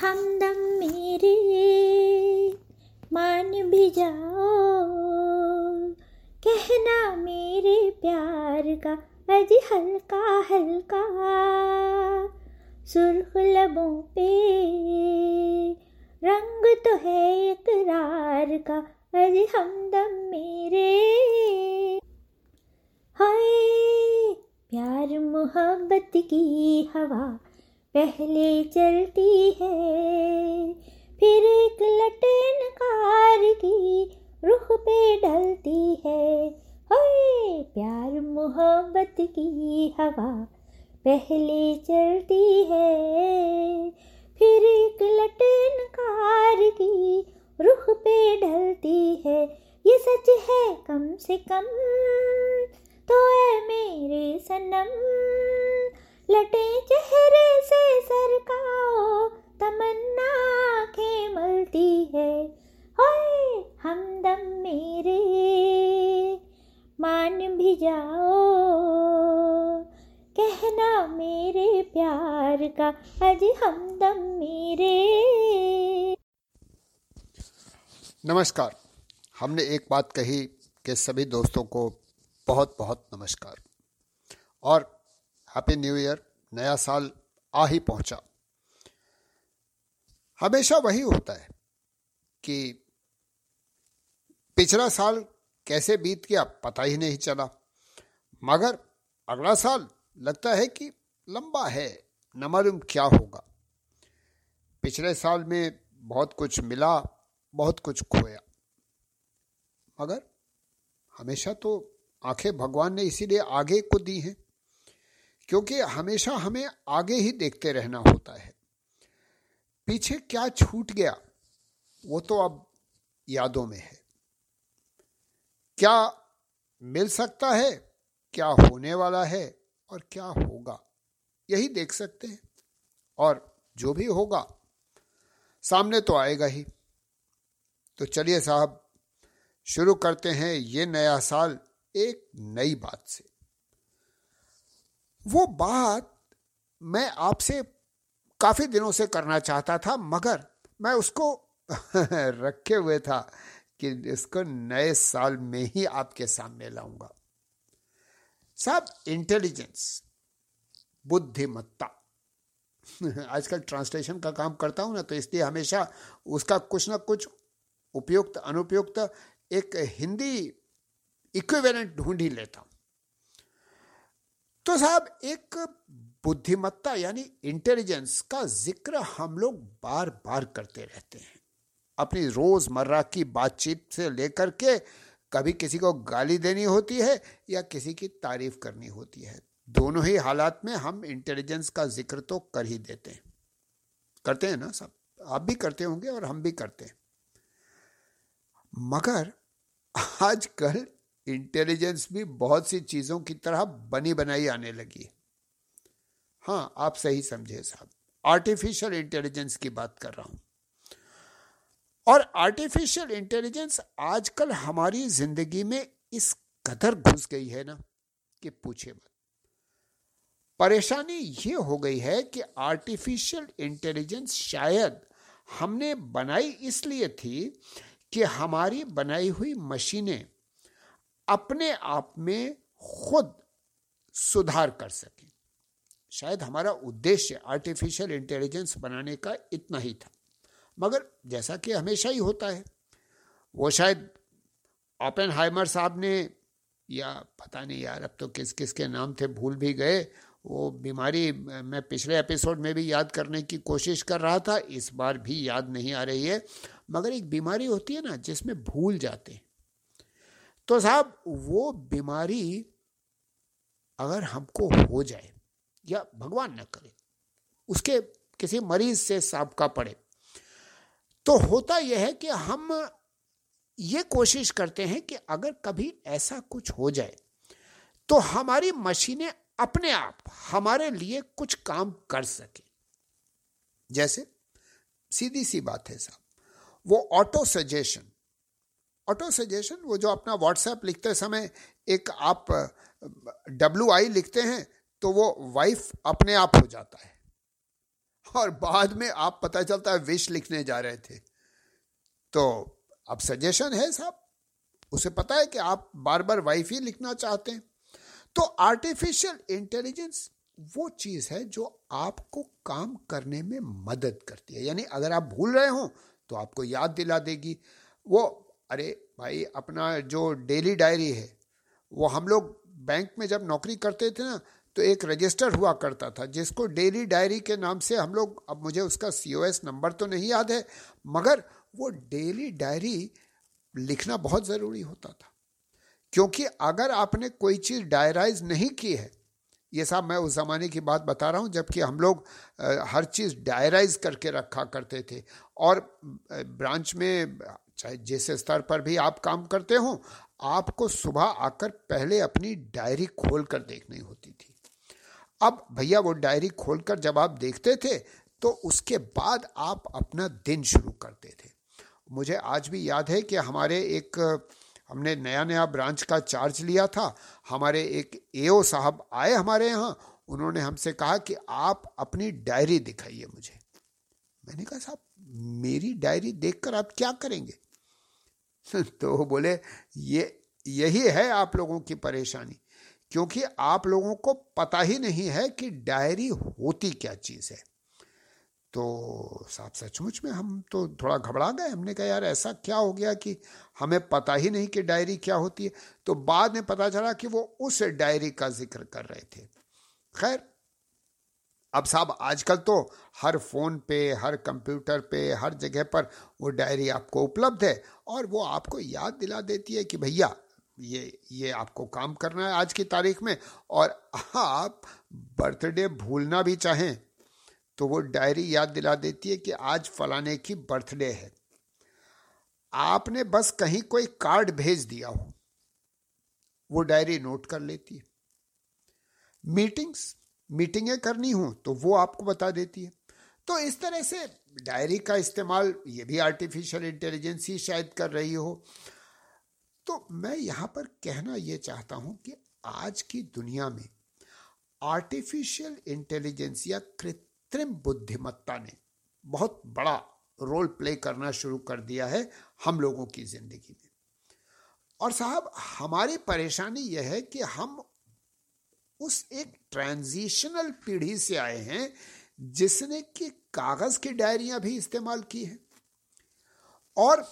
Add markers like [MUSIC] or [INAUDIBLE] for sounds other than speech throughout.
हमदम मेरे मान भी जाओ। कहना मेरे प्यार का अज हल्का हल्का। सुर्ख लबों पे रंग तो है इकरार का अज हमदम मेरे। हाय, प्यार मोहब्बत की हवा पहले चलती है, फिर एक लटन कार की रुख पे ढलती है। हाय प्यार मोहब्बत की हवा पहले चलती है, फिर एक लटन कार की रुख पे ढलती है। ये सच है कम से कम तो है मेरे सनम, लटे का अज हमदम मेरे। नमस्कार। हमने एक बात कही कि सभी दोस्तों को बहुत बहुत नमस्कार। और हैप्पी न्यू ईयर नया साल आ ही पहुँचा। हमेशा वही होता है कि पिछला साल कैसे बीत गया पता ही नहीं चला। मगर अगला साल लगता है कि लंबा है। न मालूम क्या होगा। पिछले साल में बहुत कुछ मिला, बहुत कुछ खोया। मगर हमेशा तो आँखें भगवान ने इसीलिए आगे को दी हैं, क्योंकि हमेशा हमें आगे ही देखते रहना होता है। पीछे क्या छूट गया, वो तो अब यादों में है। क्या मिल सकता है, क्या होने वाला है और क्या होगा। यही देख सकते हैं। और जो भी होगा, सामने तो आएगा ही। तो चलिए साहब, शुरू करते हैं ये नया साल एक नई बात से। वो बात मैं आपसे काफ़ी दिनों से करना चाहता था, मगर मैं उसको [LAUGHS] रखे हुए था कि इसको नए साल में ही आपके सामने लाऊँगा। साहब इंटेलिजेंस बुद्धिमत्ता। [LAUGHS] आजकल ट्रांसलेशन का काम करता हूँ ना तो इसलिए हमेशा उसका कुछ ना कुछ उपयुक्त, अनुपयुक्त एक हिंदी इक्विवेलेंट ढूंढ ही लेता हूँ। तो साहब, एक बुद्धिमत्ता यानी इंटेलिजेंस का ज़िक्र हम लोग बार बार करते रहते हैं। अपनी रोज़मर्रा की बातचीत से लेकर के कभी किसी को गाली देनी होती है या किसी की तारीफ़ करनी होती है। दोनों ही हालात में हम इंटेलिजेंस का ज़िक्र तो कर ही देते हैं। करते हैं ना सब? आप भी करते होंगे और हम भी करते हैं। मगर आजकल इंटेलिजेंस भी बहुत सी चीज़ों की तरह बनी बनाई आने लगी है। हाँ आप सही समझे साहब। आर्टिफिशियल इंटेलिजेंस की बात कर रहा हूँ। और आर्टिफिशियल इंटेलिजेंस आजकल हमारी ज़िंदगी में इस कदर घुस गई है ना कि पूछे मत। परेशानी ये हो गई है कि आर्टिफिशियल इंटेलिजेंस शायद हमने बनाई इसलिए थी कि हमारी बनाई हुई मशीनें अपने आप में खुद सुधार कर सके। शायद हमारा उद्देश्य आर्टिफिशियल इंटेलिजेंस बनाने का इतना ही था। मगर जैसा कि हमेशा ही होता है, वो शायद ओपन हाइमर साहब ने, या पता नहीं यार अब तो किस किस के नाम थे, भूल भी गए वो बीमारी मैं पिछले एपिसोड में भी याद करने की कोशिश कर रहा था, इस बार भी याद नहीं आ रही है। मगर एक बीमारी होती है ना, जिसमें भूल जाते हैं। तो साहब, वो बीमारी अगर हमको हो जाए या भगवान न करे, उसके किसी मरीज़ से साबका पड़े तो होता यह है कि हम ये कोशिश करते हैं कि अगर कभी ऐसा कुछ हो जाए तो हमारी मशीनें अपने आप, हमारे लिए कुछ काम कर सके। जैसे, सीधी सी बात है साहब, वो ऑटो सजेशन ऑटो सजेशन वो जो अपना व्हाट्सएप लिखते समय एक आप डब्ल्यू आई लिखते हैं तो वो वाइफ अपने आप हो जाता है। और बाद में आप पता चलता है विश लिखने जा रहे थे। तो अब सजेशन है साहब, उसे पता है कि आप बार बार वाइफ ही लिखना चाहते हैं। तो आर्टिफिशियल इंटेलिजेंस वो चीज़ है जो आपको काम करने में मदद करती है। यानी अगर आप भूल रहे हो तो आपको याद दिला देगी। वो, अरे भाई, अपना जो डेली डायरी है, वो हम लोग बैंक में जब नौकरी करते थे ना तो एक रजिस्टर हुआ करता था, जिसको डेली डायरी के नाम से हम लोग, अब मुझे उसका सीओएस नंबर तो नहीं याद है, मगर वो डेली डायरी लिखना बहुत ज़रूरी होता था। क्योंकि अगर आपने कोई चीज़ डायराइज नहीं की है, ये सब मैं उस ज़माने की बात बता रहा हूँ, जबकि हम लोग हर चीज़ डायराइज करके रखा करते थे। और ब्रांच में, चाहे जिस स्तर पर भी आप काम करते हो, आपको सुबह आकर पहले अपनी डायरी खोल कर देखनी होती थी। अब भैया वो डायरी खोलकर जब आप देखते थे तो उसके बाद आप अपना दिन शुरू करते थे। मुझे आज भी याद है कि हमारे एक हमने नया नया ब्रांच का चार्ज लिया था। हमारे एक एओ साहब आए हमारे यहाँ। उन्होंने हमसे कहा कि आप अपनी डायरी दिखाइए मुझे। मैंने कहा, साहब, मेरी डायरी देखकर आप क्या करेंगे? [LAUGHS] तो बोले, ये, यही है आप लोगों की परेशानी। क्योंकि आप लोगों को पता ही नहीं है कि डायरी होती क्या चीज़ है। तो साहब सचमुच में हम तो थोड़ा घबरा गए। हमने कहा, यार, ऐसा क्या हो गया कि हमें पता ही नहीं कि डायरी क्या होती है? तो बाद में पता चला कि वो उस डायरी का ज़िक्र कर रहे थे। खैर, अब साहब, आजकल तो हर फ़ोन पे, हर कंप्यूटर पे, हर जगह पर वो डायरी आपको उपलब्ध है और वो आपको याद दिला देती है कि भैया, ये ये आपको काम करना है आज की तारीख में और आप बर्थडे भूलना भी चाहें। तो वो डायरी याद दिला देती है कि आज फलाने की बर्थडे है। आपने बस कहीं कोई कार्ड भेज दिया हो। वो डायरी नोट कर लेती है। मीटिंग्स, मीटिंगें करनी हो तो वो आपको बता देती है। तो इस तरह से डायरी का इस्तेमाल ये भी आर्टिफिशियल इंटेलिजेंस ही शायद कर रही हो। तो मैं यहाँ पर कहना यह चाहता हूँ कि आज की दुनिया में आर्टिफिशियल इंटेलिजेंस या कृत्रिम बुद्धिमत्ता ने बहुत बड़ा रोल प्ले करना शुरू कर दिया है हम लोगों की ज़िंदगी में। और साहब, हमारी परेशानी यह है कि हम उस एक ट्रांजिशनल पीढ़ी से आए हैं जिसने कि कागज़ की डायरियाँ भी इस्तेमाल की हैं। और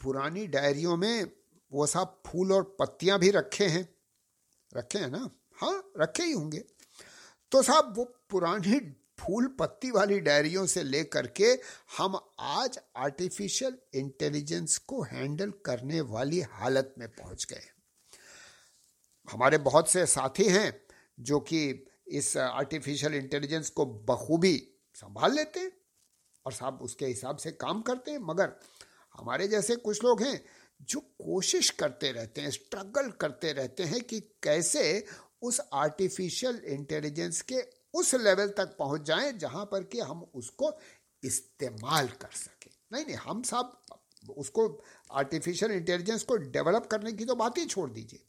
पुरानी डायरियों में वो सब फूल और पत्तियाँ भी रखे हैं। रखे हैं ना? हाँ रखे ही होंगे। तो साहब, वो पुरानी फूल पत्ती वाली डायरियों से लेकर के हम आज आर्टिफिशियल इंटेलिजेंस को हैंडल करने वाली हालत में पहुँच गए हमारे बहुत से साथी हैं जो कि इस आर्टिफिशियल इंटेलिजेंस को बखूबी संभाल लेते हैं और साहब उसके हिसाब से काम करते हैं। मगर हमारे जैसे कुछ लोग हैं जो कोशिश करते रहते हैं स्ट्रगल करते रहते हैं कि कैसे उस आर्टिफिशियल इंटेलिजेंस के उस लेवल तक पहुँच जाएँ जहाँ पर कि हम उसको इस्तेमाल कर सके। नहीं नहीं, हम सब उसको आर्टिफिशियल इंटेलिजेंस को डेवलप करने की तो बात ही छोड़ दीजिए।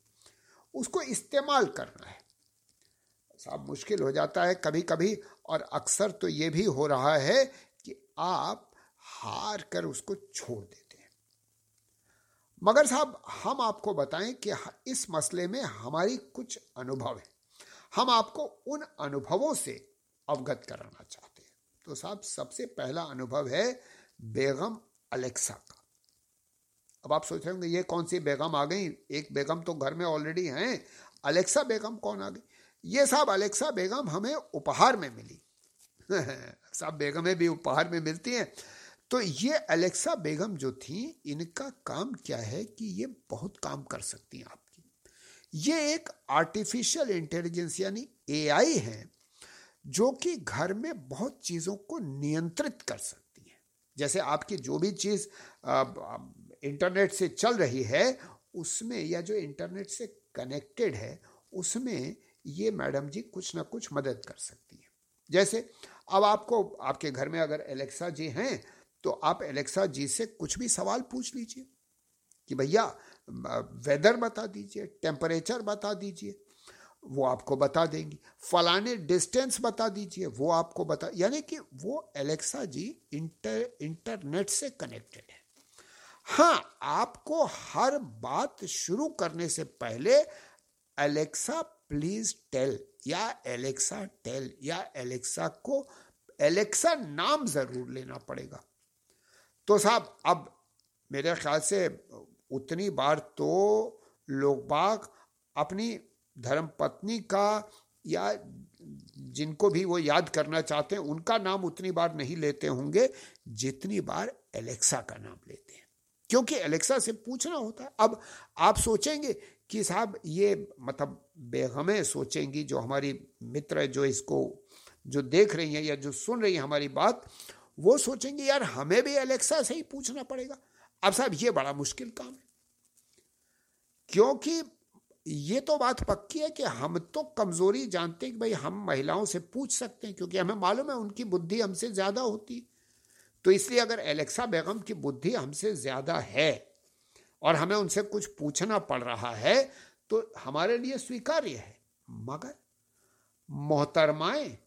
उसको इस्तेमाल करना है। साहब मुश्किल हो जाता है कभी कभी और अक्सर तो ये भी हो रहा है कि आप हार कर उसको छोड़ देते हैं। मगर साहब, हम आपको बताएँ कि इस मसले में हमारी कुछ अनुभव है। हम आपको उन अनुभवों से अवगत कराना चाहते हैं। तो साहब, सबसे पहला अनुभव है बेगम अलेक्सा का। अब आप सोच रहे होंगे, ये कौन सी बेगम आ गई? एक बेगम तो घर में ऑलरेडी हैं। अलेक्सा बेगम कौन आ गई? ये साहब, अलेक्सा बेगम हमें उपहार में मिली। [LAUGHS] साहब, बेगमें भी उपहार में मिलती हैं। तो ये अलेक्सा बेगम जो थी, इनका काम क्या है कि ये बहुत काम कर सकती हैं आपकी ये एक आर्टिफिशियल इंटेलिजेंस यानी एआई है, जो कि घर में बहुत चीज़ों को नियंत्रित कर सकती है। जैसे आपकी जो भी चीज़ इंटरनेट से चल रही है, उसमें या जो इंटरनेट से कनेक्टेड है, उसमें ये मैडम जी कुछ ना कुछ मदद कर सकती है। जैसे अब आपको, आपके घर में अगर एलेक्सा जी हैं तो आप एलेक्सा जी से कुछ भी सवाल पूछ लीजिए कि भैया वेदर बता दीजिए, टेम्परेचर बता दीजिए, वो आपको बता देंगी। फलाने डिस्टेंस बता दीजिए, वो आपको बता, यानी कि वो एलेक्सा जी इंटर, इंटरनेट से कनेक्टेड है। हाँ आपको हर बात शुरू करने से पहले एलेक्सा, प्लीज़ टेल, या एलेक्सा टेल, या एलेक्सा को, एलेक्सा नाम ज़रूर लेना पड़ेगा। तो साहब, अब मेरे ख्याल से उतनी बार तो लोग बाग अपनी धर्म पत्नी का या जिनको भी वो याद करना चाहते हैं, उनका नाम उतनी बार नहीं लेते होंगे, जितनी बार एलेक्सा का नाम लेते हैं। क्योंकि एलेक्सा से पूछना होता है। अब आप सोचेंगे कि साहब, ये मतलब बेगमें सोचेंगी, जो हमारी मित्र जो इसको, जो देख रही हैं या जो सुन रही हैं हमारी बात, वो सोचेंगे, यार हमें भी एलेक्सा से ही पूछना पड़ेगा। अब साहब, ये बड़ा मुश्किल काम है। क्योंकि ये तो बात पक्की है कि हम तो कमज़ोरी जानते हैं कि भाई हम महिलाओं से पूछ सकते हैं, क्योंकि हमें मालूम है उनकी बुद्धि हमसे ज़्यादा होती तो इसलिए अगर एलेक्सा बेगम की बुद्धि हमसे ज़्यादा है और हमें उनसे कुछ पूछना पड़ रहा है तो हमारे लिए स्वीकार्य है। मगर मोहतरमाए,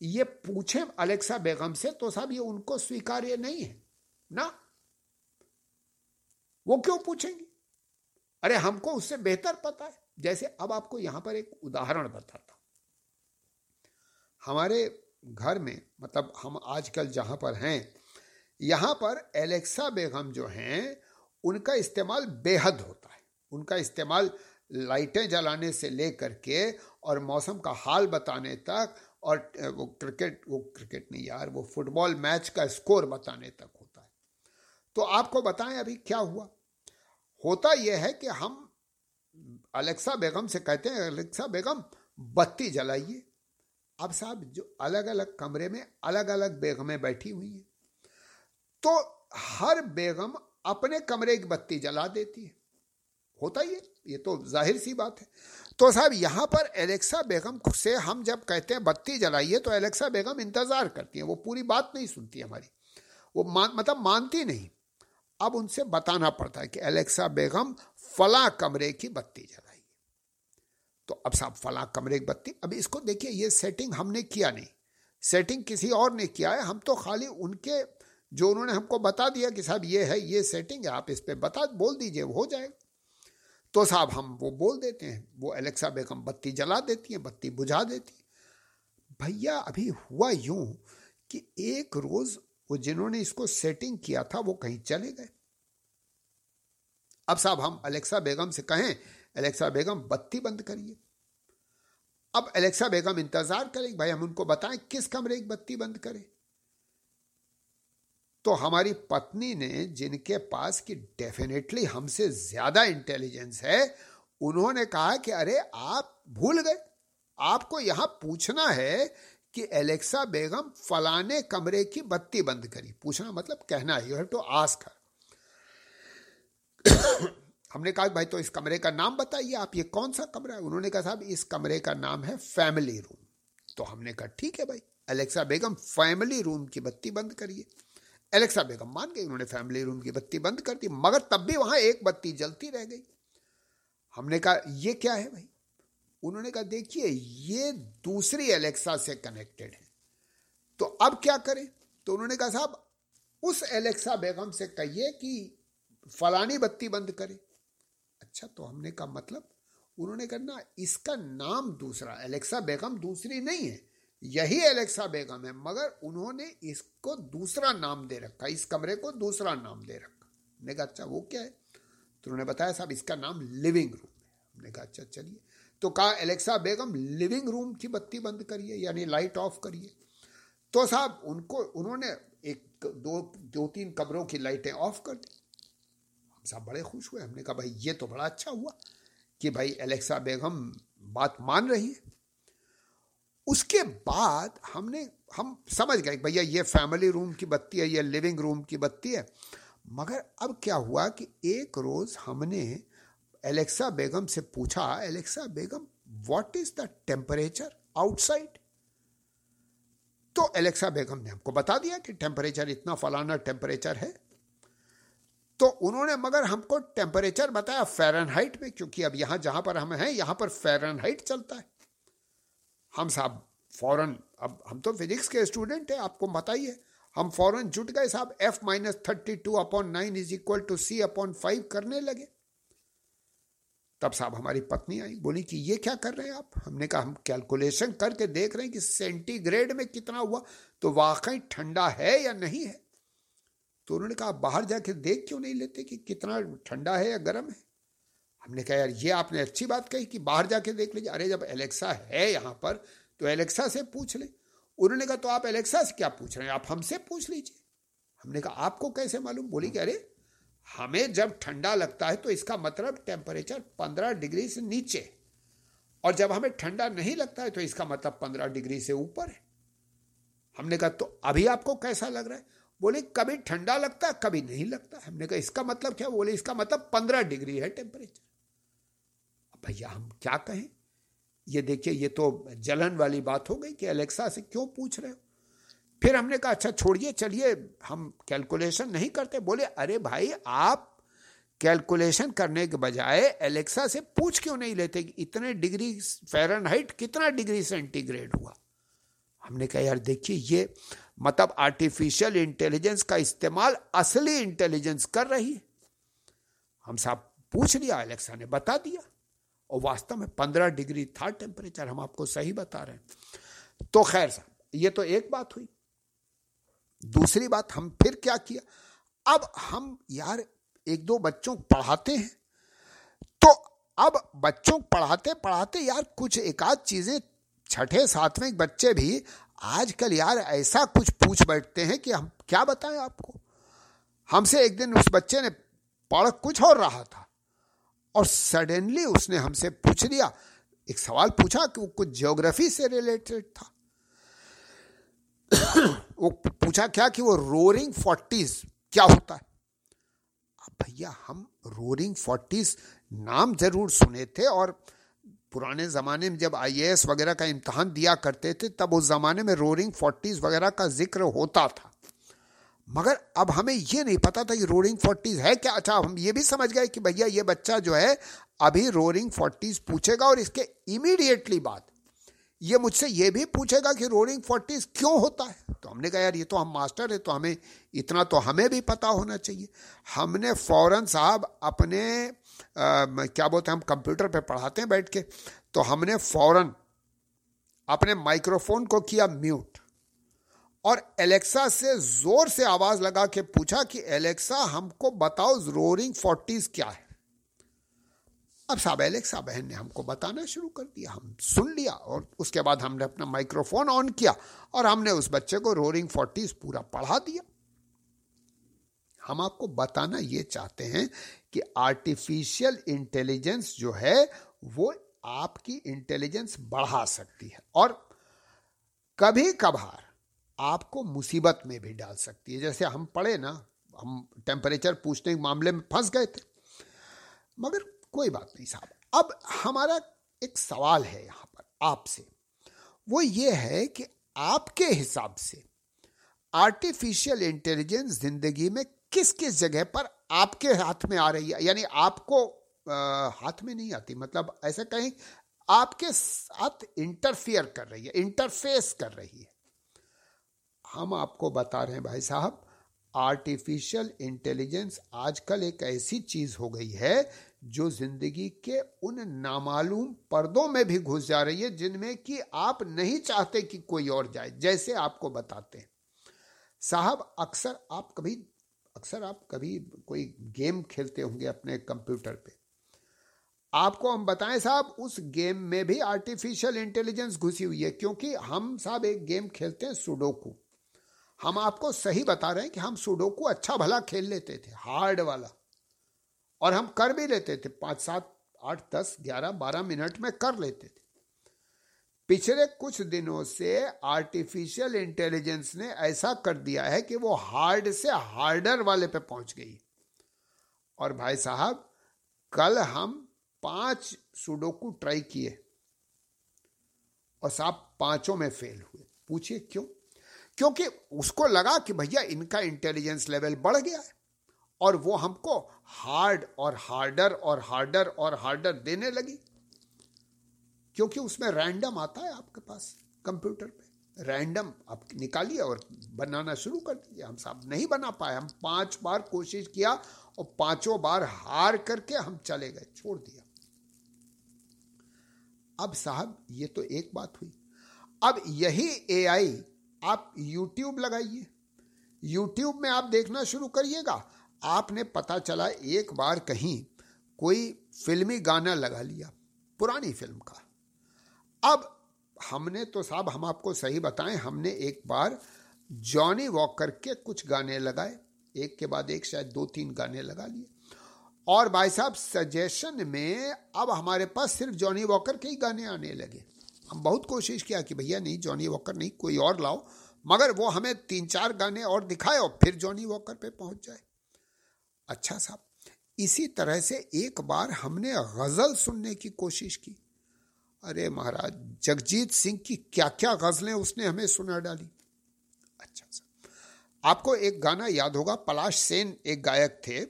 ये पूछे अलेक्सा बेगम से तो साहब, ये उनको स्वीकार्य नहीं है, ना? वो क्यों पूछेंगे? अरे, हमको उससे बेहतर पता है। जैसे अब आपको यहाँ पर एक उदाहरण बताता हमारे घर में मतलब हम आजकल जहाँ पर हैं, यहाँ पर एलेक्सा बेगम जो हैं, उनका इस्तेमाल बेहद होता है। उनका इस्तेमाल लाइटें जलाने से लेकर के और मौसम का हाल बताने तक और वो क्रिकेट वो क्रिकेट नहीं यार, वो फुटबॉल मैच का स्कोर बताने तक होता है। तो आपको बताएँ अभी क्या हुआ? होता यह है कि हम अलेक्सा बेगम से कहते हैं, अलेक्सा बेगम, बत्ती जलाइए। अब साहब, जो अलग अलग कमरे में अलग अलग बेगमें बैठी हुई हैं तो हर बेगम अपने कमरे की बत्ती जला देती है। होता ही है ये तो ज़ाहिर सी बात है। तो साहब, यहाँ पर एलेक्सा बेगम से हम जब कहते हैं, बत्ती जलाइए तो एलेक्सा बेगम इंतज़ार करती है। वो पूरी बात नहीं सुनती हमारी। वो मान मतलब मानती नहीं। अब उनसे बताना पड़ता है कि एलेक्सा बेगम, फला कमरे की बत्ती जलाइए तो अब साहब फला कमरे की बत्ती, अब इसको देखिए, ये सेटिंग हमने किया नहीं। सेटिंग किसी और ने किया है, हम तो खाली उनके, जो उन्होंने हमको बता दिया कि साहब ये है, ये सेटिंग है, आप इस पर बता, बोल दीजिए, हो जाएगा। तो साहब हम वो बोल देते हैं, वो एलेक्सा बेगम बत्ती जला देती है, बत्ती बुझा देती है। भैया, अभी हुआ यूँ कि एक रोज वो जिन्होंने इसको सेटिंग किया था, वो कहीं चले गए। अब साहब, हम अलेक्सा बेगम से कहें अलेक्सा बेगम बत्ती बंद करिए। अब अलेक्सा बेगम इंतज़ार करें, भाई हम उनको बताएँ, किस कमरे की बत्ती बंद करें? तो हमारी पत्नी ने, जिनके पास की डेफिनेटली हमसे ज़्यादा इंटेलिजेंस है, उन्होंने कहा कि अरे आप भूल गए। आपको यहाँ पूछना है कि एलेक्सा बेगम फलाने कमरे की बत्ती बंद करी। पूछना मतलब कहना यू हैव टू आस्क हर हमने कहा, भाई तो इस कमरे का नाम बताइए। आप ये कौन सा कमरा है? उन्होंने कहा, साहब, इस कमरे का नाम है फैमिली रूम तो हमने कहा, ठीक है भाई। अलेक्सा बेगम फैमिली रूम की बत्ती बंद करिए। एलेक्सा बेगम मान गई उन्होंने फैमिली रूम की बत्ती बंद कर दी, मगर तब भी वहाँ एक बत्ती जलती रह गई। हमने कहा, ये क्या है भाई? उन्होंने कहा, देखिए, ये दूसरी एलेक्सा से कनेक्टेड है। तो अब क्या करें? तो उन्होंने कहा, साहब, उस एलेक्सा बेगम से कहिए कि फलानी बत्ती बंद करे। अच्छा तो हमने कहा मतलब? उन्होंने कहा, ना, इसका नाम दूसरा एलेक्सा बेगम दूसरी नहीं है। यही एलेक्सा बेगम है, मगर उन्होंने इसको दूसरा नाम दे रखा, इस कमरे को दूसरा नाम दे रखा। हमने कहा अच्छा वो क्या है? तो उन्होंने बताया, साहब, इसका नाम लिविंग रूम है। हमने कहा अच्छा चलिए। तो कहा एलेक्सा बेगम लिविंग रूम की बत्ती बंद करिए, यानी लाइट ऑफ़ करिए. तो साहब, उनको, उन्होंने एक, दो दो तीन कमरों की लाइटें ऑफ़ कर दी। हम साहब बड़े खुश हुए। हमने कहा, भाई, ये तो बड़ा अच्छा हुआ कि भाई एलेक्सा बेगम, बात मान रही है। उसके बाद हमने, हम समझ गए भैया, ये फैमिली रूम की बत्ती है, ये लिविंग रूम की बत्ती है। मगर अब क्या हुआ कि एक रोज हमने एलेक्सा बेगम से पूछा Alexa Begum what is the temperature outside तो एलेक्सा बेगम ने हमको बता दिया कि टेम्परेचर इतना फलाना टेम्परेचर है। तो उन्होंने मगर हमको टेम्परेचर बताया फेरनहाइट में, क्योंकि अब यहाँ जहाँ पर हम हैं, यहाँ पर फेरनहाइट चलता है। हम साहब फ़ौरन, अब हम तो फिजिक्स के स्टूडेंट हैं, आपको बताइए। हम फ़ौरन जुट गए साहब F minus thirty two upon nine is equal to C upon five करने लगे। तब साहब हमारी पत्नी आई, बोली कि ये क्या कर रहे हैं आप? हमने कहा, हम कैलकुलेशन करके देख रहे हैं कि सेंटीग्रेड में कितना हुआ तो वाकई ठंडा है या नहीं है? तो उन्होंने कहा बाहर जाके देख क्यों नहीं लेते कि कितना ठंडा है या गर्म है? हमने कहा, यार, ये आपने अच्छी बात कही कि बाहर जाके देख लीजिए, अरे जब एलेक्सा है यहाँ पर तो एलेक्सा से पूछ ले। उन्होंने कहा तो आप एलेक्सा से क्या पूछ रहे हैं? आप हमसे पूछ लीजिए। हमने कहा, आपको कैसे मालूम? बोली कि अरे हमें जब ठंडा लगता है तो इसका मतलब टेम्परेचर पंद्रह डिग्री से नीचे और जब हमें ठंडा नहीं लगता है तो इसका मतलब पंद्रह डिग्री से ऊपर है। हमने कहा तो अभी आपको कैसा लग रहा है? बोले, कभी ठंडा लगता है, कभी नहीं लगता हमने कहा, इसका मतलब क्या? बोले, इसका मतलब पंद्रह डिग्री है टेम्परेचर भैया, हम क्या कहें? ये देखिए, ये तो जलन वाली बात हो गई कि अलेक्सा से क्यों पूछ रहे हो? फिर हमने कहा अच्छा छोड़िए, चलिए, हम कैलकुलेशन नहीं करते। बोले, अरे भाई, आप कैलकुलेशन करने के बजाय एलेक्सा से पूछ क्यों नहीं लेते कि इतने डिग्री फेरनहाइट कितना डिग्री सेंटीग्रेड हुआ? हमने कहा, यार, देखिए, ये मतलब आर्टिफिशियल इंटेलिजेंस का इस्तेमाल असली इंटेलिजेंस कर रही है। हम साहब पूछ लिया एलेक्सा ने बता दिया, और वास्तव में पंद्रह डिग्री था टेम्परेचर हम आपको सही बता रहे हैं। तो खैर साहब, ये तो एक बात हुई। दूसरी बात, हम फिर क्या किया? अब हम यार एक दो बच्चों को पढ़ाते हैं। तो अब बच्चों को पढ़ाते पढ़ाते यार कुछ एक आध चीज़ें छठे, सातवें बच्चे भी आजकल यार ऐसा कुछ पूछ बैठते हैं कि हम क्या बताएँ आपको? हमसे एक दिन उस बच्चे ने पढ़ कुछ और रहा था और सडनली उसने हमसे पूछ लिया। एक सवाल पूछा कि वो कुछ ज्योग्राफी से रिलेटेड था। [COUGHS] वो पूछा क्या कि वो रोरिंग फोर्टीज क्या होता है? भैया, हम रोरिंग फोर्टीज नाम ज़रूर सुने थे और पुराने ज़माने में जब आईएएस वगैरह का इम्तहान दिया करते थे, तब उस ज़माने में रोरिंग फोर्टीज वगैरह का ज़िक्र होता था। मगर अब हमें ये नहीं पता था कि रोरिंग फोर्टीज है क्या। अच्छा हम ये भी समझ गए कि भैया, ये बच्चा जो है, अभी रोरिंग फोर्टीज पूछेगा और इसके इमीडिएटली बाद ये मुझसे ये भी पूछेगा कि रोरिंग फोर्टीज क्यों होता है? तो हमने कहा यार ये तो हम मास्टर है तो हमें इतना तो हमें भी पता होना चाहिए। हमने फ़ौरन साहब अपने आ, क्या बोलते हैं हम कंप्यूटर पे पढ़ाते हैं बैठ के तो हमने फ़ौरन अपने माइक्रोफोन को किया म्यूट। और एलेक्सा से ज़ोर से आवाज़ लगा के पूछा कि एलेक्सा हमको बताओ रोरिंग फोर्टीज क्या है? अब साहब एलेक्सा बहन ने हमको बताना शुरू कर दिया। हम सुन लिया और उसके बाद हमने अपना माइक्रोफोन ऑन किया और हमने उस बच्चे को रोरिंग फोर्टीज पूरा पढ़ा दिया। हम आपको बताना ये चाहते हैं कि आर्टिफिशियल इंटेलिजेंस जो है, वो आपकी इंटेलिजेंस बढ़ा सकती है और कभी कभार आपको मुसीबत में भी डाल सकती है। जैसे हम पढ़े ना, हम टेम्परेचर पूछने के मामले में फंस गए थे। मगर कोई बात नहीं साहब। अब हमारा एक सवाल है यहाँ पर आपसे। वो ये है कि आपके हिसाब से आर्टिफिशियल इंटेलिजेंस ज़िंदगी में किस किस जगह पर आपके हाथ में आ रही है? यानी आपको आ, हाथ में नहीं आती मतलब ऐसा कहें आपके साथ इंटरफियर कर रही है इंटरफेस कर रही है। हम आपको बता रहे हैं भाई साहब आर्टिफिशियल इंटेलिजेंस आजकल एक ऐसी चीज़ हो गई है जो ज़िंदगी के उन नामालूम पर्दों में भी घुस जा रही है, जिनमें कि आप नहीं चाहते कि कोई और जाए, जैसे आपको बताते हैं। साहब, अक्सर आप कभी, अक्सर आप कभी कोई गेम खेलते होंगे अपने कंप्यूटर पे। आपको हम बताएँ साहब, उस गेम में भी आर्टिफिशियल इंटेलिजेंस घुसी हुई है, क्योंकि हम साहब एक गेम खेलते हैं सुडोकू। हम आपको सही बता रहे हैं कि हम सुडोकू अच्छा भला खेल लेते थे, हार्ड वाला। और हम कर भी लेते थे, पाँच, सात, आठ, दस, ग्यारह, बारह मिनट में कर लेते थे। पिछले कुछ दिनों से आर्टिफिशियल इंटेलिजेंस ने ऐसा कर दिया है कि वो हार्ड से हार्डर वाले पे पहुँच गई। और भाई साहब, कल हम पाँच सुडोकू ट्राई किए और साहब पाँचों में फेल हुए। पूछिए क्यों? क्योंकि उसको लगा कि भैया इनका इंटेलिजेंस लेवल बढ़ गया है। और वो हमको हार्ड और हार्डर और हार्डर और हार्डर देने लगी। क्योंकि उसमें रैंडम आता है आपके पास कंप्यूटर पे। रैंडम आप निकालिए और बनाना शुरू कर दीजिए। हम साहब नहीं बना पाए। हम पाँच बार कोशिश किया और पाँचों बार हार करके हम चले गए, छोड़ दिया। अब साहब, ये तो एक बात हुई। अब यही एआई आप यूट्यूब लगाइए। यूट्यूब में आप देखना शुरू करिएगा। आपने पता चला एक बार कहीं कोई फिल्मी गाना लगा लिया, पुरानी फ़िल्म का। अब हमने तो साहब, हम आपको सही बताएँ, हमने एक बार जॉनी वॉकर के कुछ गाने लगाए। एक के बाद एक शायद दो तीन गाने लगा लिए। और भाई साहब सजेशन में अब हमारे पास सिर्फ़ जॉनी वॉकर के ही गाने आने लगे। हम बहुत कोशिश किया कि भैया, नहीं, जॉनी वॉकर नहीं, कोई और लाओ। मगर वो हमें तीन चार गाने और दिखाए और फिर जॉनी वॉकर पे पहुँच जाए। अच्छा साहब, इसी तरह से एक बार हमने गज़ल सुनने की कोशिश की। अरे महाराज, जगजीत सिंह की क्या क्या गजलें उसने हमें सुना डाली। अच्छा साहब, आपको एक गाना याद होगा, पलाश सेन एक गायक थे,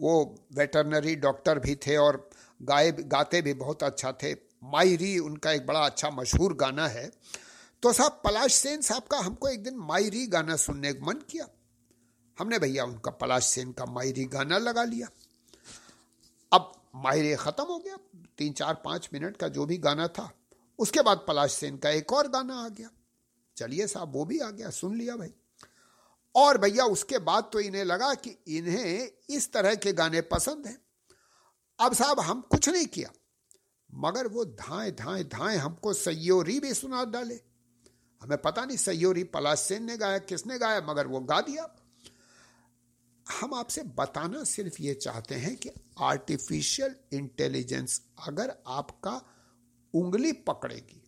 वो वेटरनरी डॉक्टर भी थे और गाए, गाते भी बहुत अच्छा थे। मायरी उनका एक बड़ा अच्छा मशहूर गाना है। तो साहब, पलाश सेन साहब का हमको एक दिन मायरी गाना सुनने का मन किया। हमने भैया उनका पलाश सेन का मायरी गाना लगा लिया। अब मायरे ख़त्म हो गया। तीन, चार, पाँच मिनट का जो भी गाना था, उसके बाद पलाश सेन का एक और गाना आ गया। चलिए साहब, वो भी आ गया, सुन लिया भाई। और भैया उसके बाद तो इन्हें लगा कि इन्हें इस तरह के गाने पसंद हैं। अब साहब, हम कुछ नहीं किया, मगर वो धाए धाए धाए हमको सयोरी भी सुना डाले। हमें पता नहीं सयोरी पलाश सेन ने गाया, किसने गाया, मगर वो गा दिया। हम आपसे बताना सिर्फ़ ये चाहते हैं कि आर्टिफिशियल इंटेलिजेंस अगर आपका उंगली पकड़ेगी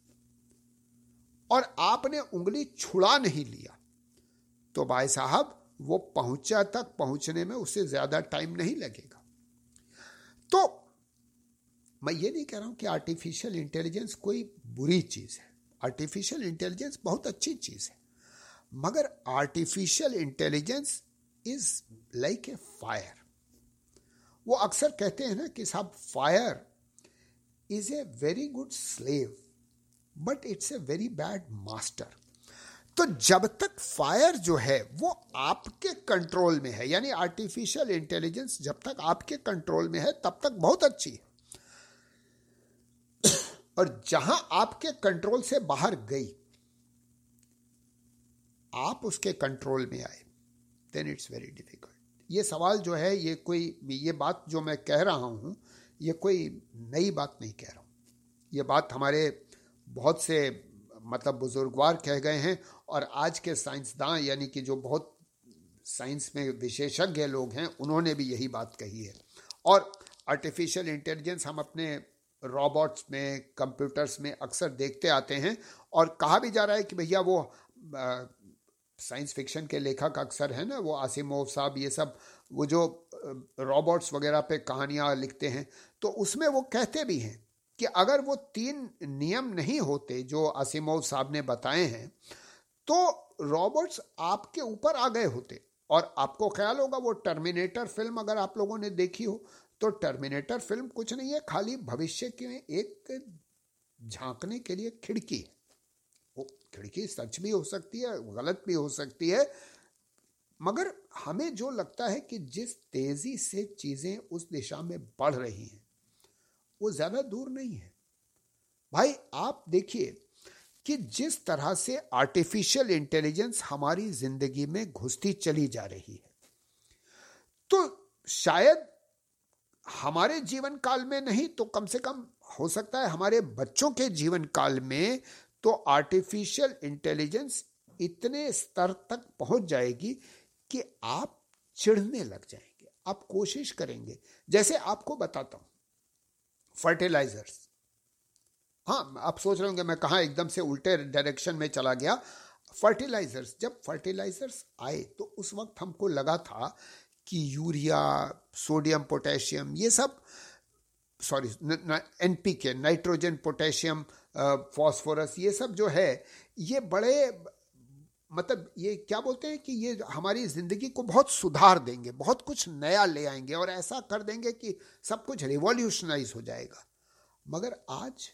और आपने उंगली छुड़ा नहीं लिया तो भाई साहब, वो पहुँचा तक पहुँचने में उससे ज़्यादा टाइम नहीं लगेगा। तो मैं ये नहीं कह रहा हूँ कि आर्टिफिशियल इंटेलिजेंस कोई बुरी चीज़ है। आर्टिफिशियल इंटेलिजेंस बहुत अच्छी चीज़ है, मगर artificial intelligence is like a fire वो अक्सर कहते हैं ना कि साहब fire is a very good slave but it's a very bad master तो जब तक फायर जो है, वो आपके कंट्रोल में है, यानी आर्टिफिशियल इंटेलिजेंस जब तक आपके कंट्रोल में है, तब तक बहुत अच्छी है। और जहाँ आपके कंट्रोल से बाहर गई, आप उसके कंट्रोल में आए। देन इट्स वेरी डिफ़िकल्ट ये सवाल जो है, ये कोई, ये बात जो मैं कह रहा हूँ, ये कोई नई बात नहीं कह रहा हूँ। ये बात हमारे बहुत से मतलब बुजुर्गवार कह गए हैं और आज के साइंसदान, यानी कि जो बहुत साइंस में विशेषज्ञ लोग हैं, उन्होंने भी यही बात कही है। और आर्टिफिशियल इंटेलिजेंस हम अपने रोबोट्स में कंप्यूटर्स में अक्सर देखते आते हैं और कहा भी जा रहा है कि भैया वो साइंस फिक्शन के लेखक अक्सर है ना, वो आसिमोव साहब, ये सब, वो जो रॉबोट्स वगैरह पे कहानियाँ लिखते हैं तो उसमें वो कहते भी हैं कि अगर वो तीन नियम नहीं होते जो आसिमोव साहब ने बताए हैं तो रॉबोट्स आपके ऊपर आ गए होते। और आपको ख्याल होगा, वो टर्मिनेटर फ़िल्म अगर आप लोगों ने देखी हो तो टर्मिनेटर फ़िल्म कुछ नहीं है, खाली भविष्य के एक झांकने के लिए खिड़की है। वो खिड़की सच भी हो सकती है, गलत भी हो सकती है, मगर हमें जो लगता है कि जिस तेज़ी से चीज़ें उस दिशा में बढ़ रही हैं, वो ज़्यादा दूर नहीं है। भाई, आप देखिए कि जिस तरह से आर्टिफिशियल इंटेलिजेंस हमारी ज़िंदगी में घुसती चली जा रही है तो शायद हमारे जीवन काल में नहीं तो कम से कम हो सकता है हमारे बच्चों के जीवन काल में तो आर्टिफिशियल इंटेलिजेंस इतने स्तर तक पहुँच जाएगी कि आप चिढ़ने लग जाएँगे। आप कोशिश करेंगे। जैसे आपको बताता हूँ फर्टिलाइजर्स हाँ आप सोच रहे होंगे, मैं कहा एकदम से उल्टे डायरेक्शन में चला गया। फर्टिलाइजर्स जब फर्टिलाइजर्स आए तो उस वक्त हमको लगा था कि यूरिया सोडियम पोटेशियम ये सब sorry NPK nitrogen potassium phosphorus ये सब जो है, ये बड़े मतलब ये क्या बोलते हैं कि ये हमारी ज़िंदगी को बहुत सुधार देंगे, बहुत कुछ नया ले आएँगे और ऐसा कर देंगे कि सब कुछ रिवॉल्यूशनाइज हो जाएगा। मगर आज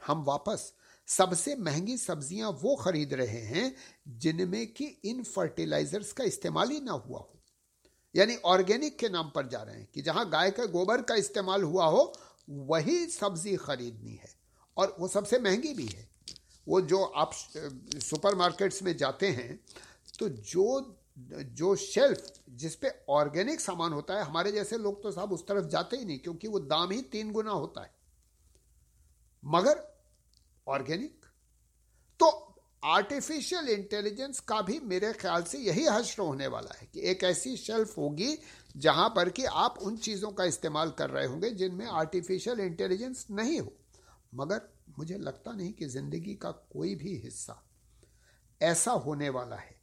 हम वापस सबसे महँगी सब्ज़ियाँ वो खरीद रहे हैं जिनमें कि इन फर्टिलाइजर्स का इस्तेमाल ही ना हुआ हो। यानी ऑर्गेनिक के नाम पर जा रहे हैं कि जहाँ गाय के गोबर का इस्तेमाल हुआ हो, वही सब्ज़ी खरीदनी है। और वो सबसे महँगी भी है। वो जो आप सुपरमार्केट्स में जाते हैं तो जो जो शेल्फ जिस पे ऑर्गेनिक सामान होता है, हमारे जैसे लोग तो साहब उस तरफ़ जाते ही नहीं, क्योंकि वो दाम ही तीन गुना होता है। मगर ऑर्गेनिक। तो आर्टिफिशियल इंटेलिजेंस का भी मेरे ख्याल से यही हश्र होने वाला है कि एक ऐसी शेल्फ होगी जहाँ पर कि आप उन चीज़ों का इस्तेमाल कर रहे होंगे जिनमें आर्टिफिशियल इंटेलिजेंस नहीं हो। मगर मुझे लगता नहीं कि ज़िंदगी का कोई भी हिस्सा ऐसा होने वाला है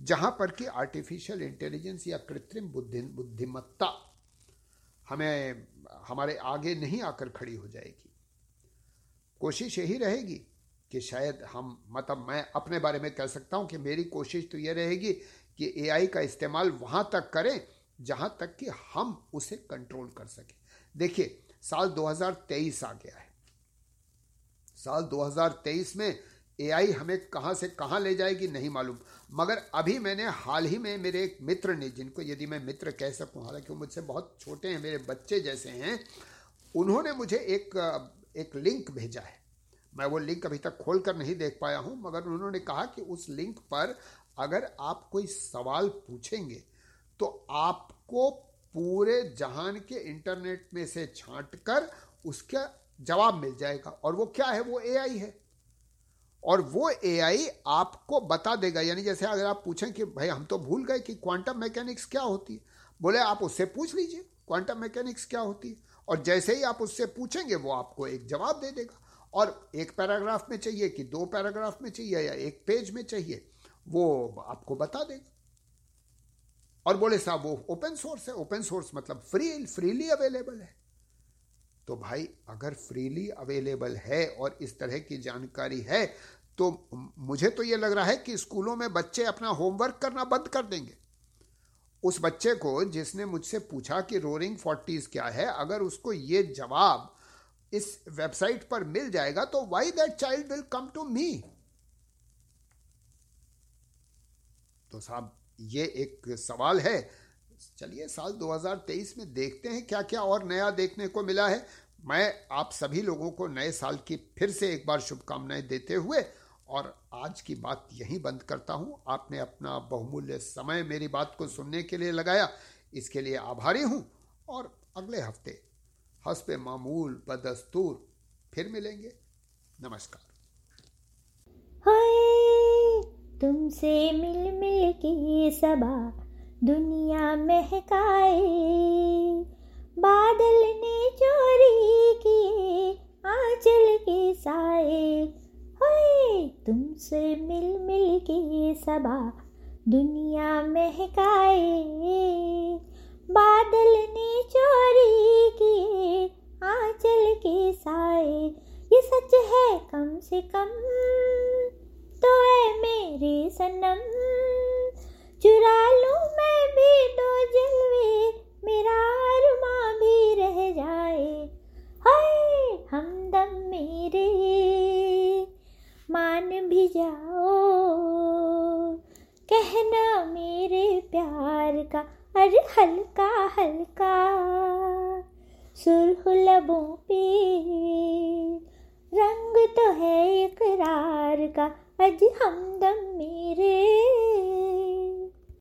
जहाँ पर कि आर्टिफिशियल इंटेलिजेंस या कृत्रिम बुद्धि, बुद्धिमत्ता हमें, हमारे आगे नहीं आकर खड़ी हो जाएगी। कोशिश यही रहेगी कि शायद हम मतलब मैं अपने बारे में कह सकता हूँ कि मेरी कोशिश तो ये रहेगी कि एआई का इस्तेमाल वहाँ तक करें, जहाँ तक कि हम उसे कंट्रोल कर सकें। देखिए, साल 2023 आ गया है। साल 2023 में एआई हमें कहाँ से कहाँ ले जाएगी नहीं मालूम। मगर अभी मैंने हाल ही में मेरे एक मित्र ने, जिनको यदि मैं मित्र कह सकूँ, हालाँकि वो मुझसे बहुत छोटे हैं, मेरे बच्चे जैसे हैं, उन्होंने मुझे एक एक लिंक भेजा है। मैं वो लिंक अभी तक खोल कर नहीं देख पाया हूँ, मगर उन्होंने कहा कि उस लिंक पर अगर आप कोई सवाल पूछेंगे तो आपको पूरे जहान के इंटरनेट में से छांट कर उसका जवाब मिल जाएगा। और वो क्या है? वो एआई है। और वो एआई आपको बता देगा। यानी जैसे अगर आप पूछें कि भाई, हम तो भूल गए कि क्वांटम मैकेनिक्स क्या होती है? बोले, आप उससे पूछ लीजिए क्वांटम मैकेनिक्स क्या होती है? और जैसे ही आप उससे पूछेंगे, वो आपको एक जवाब दे देगा। और एक पैराग्राफ में चाहिए कि दो पैराग्राफ में चाहिए या एक पेज में चाहिए, वो आपको बता देगा और बोले, साहब, वो ओपन सोर्स है। ओपन सोर्स मतलब फ्री फ्रीली अवेलेबल है। तो भाई, अगर फ्रीली अवेलेबल है और इस तरह की जानकारी है तो मुझे तो ये लग रहा है कि स्कूलों में बच्चे अपना होमवर्क करना बंद कर देंगे। उस बच्चे को जिसने मुझसे पूछा कि रोरिंग फोर्टीज क्या है, अगर उसको ये जवाब इस वेबसाइट पर मिल जाएगा तो why that child will come to me तो साहब, ये एक सवाल है। चलिए, साल 2023 में देखते हैं क्या क्या और नया देखने को मिला है। मैं आप सभी लोगों को नए साल की फिर से एक बार शुभकामनाएँ देते हुए और आज की बात यहीं बंद करता हूँ। आपने अपना बहुमूल्य समय मेरी बात को सुनने के लिए लगाया। इसके लिए आभारी हूँ और अगले हफ़्ते हसब मामूल बदस्तूर। फिर मिलेंगे। नमस्कार। तुमसे मिल मिल के सबा दुनिया महकाए। बादल ने चोरी किए, आंचल के साए। हाय, तुमसे मिल मिल के सबा दुनिया महकाए। बादल ने चोरी किए, आंचल के साए। ये सच है, कम से कम तो है मेरे सनम। चुरा लूँ मैं भी तो जलवे, मेरा अरमा भी रह जाए। हाय, हमदम मेरे, मान भी जाओ। कहना मेरे प्यार का अरे हल्का हल्का सुरह लबों पे। रंग तो है इकरार का अज हमदम मेरे।